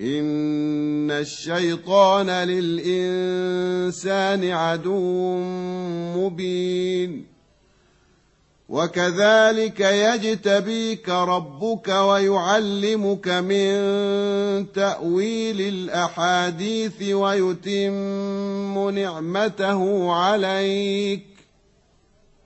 إن الشيطان للإنسان عدو مبين. وكذلك يجتبيك ربك ويعلمك من تأويل الأحاديث ويتم نعمته عليك.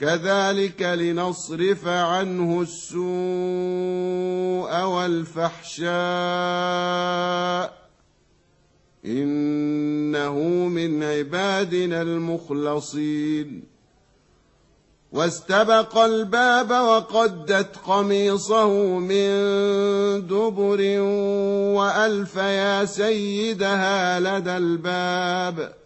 كذلك لنصرف عنه السوء والفحشاء. إنه من عبادنا المخلصين. واستبق الباب وقدت قميصه من دبر وألف يا سيدها لدى الباب.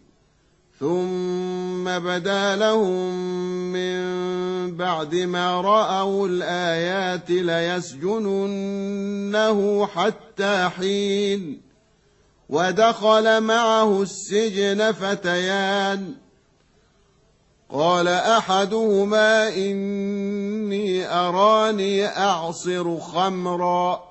ثم بدا لهم من بعد ما رأوا الآيات ليسجننه حتى حين ودخل معه السجن فتيان قال أحدهما إني أراني أعصر خمرًا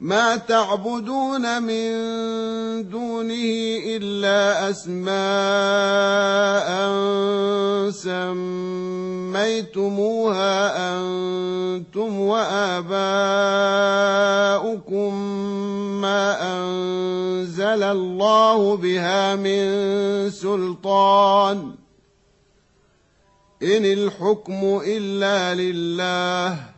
ما تعبدون من دونه إلا أسماء سميتموها أنتم وآباؤكم ما أنزل الله بها من سلطان. إن الحكم إلا لله.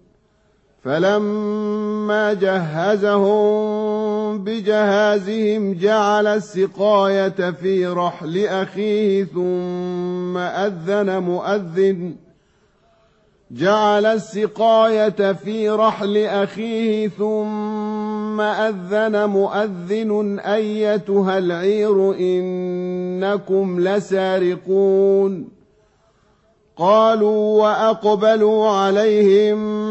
فلما جهزهم بجهازهم جعل السقاية في رحل أخيه ثم أذن مؤذن. جعل السقاية في رحل أخيه ثم أذن مؤذن. أيتها العير إنكم لسارقون. قالوا وأقبلوا عليهم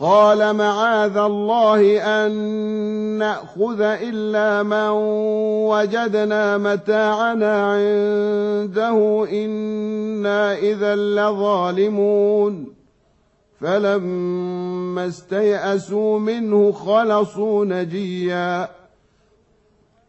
قال معاذ الله أن نأخذ إلا من وجدنا متاعنا عنده إنا إذا لظالمون. فلما استيئسوا منه خلصوا نجيا.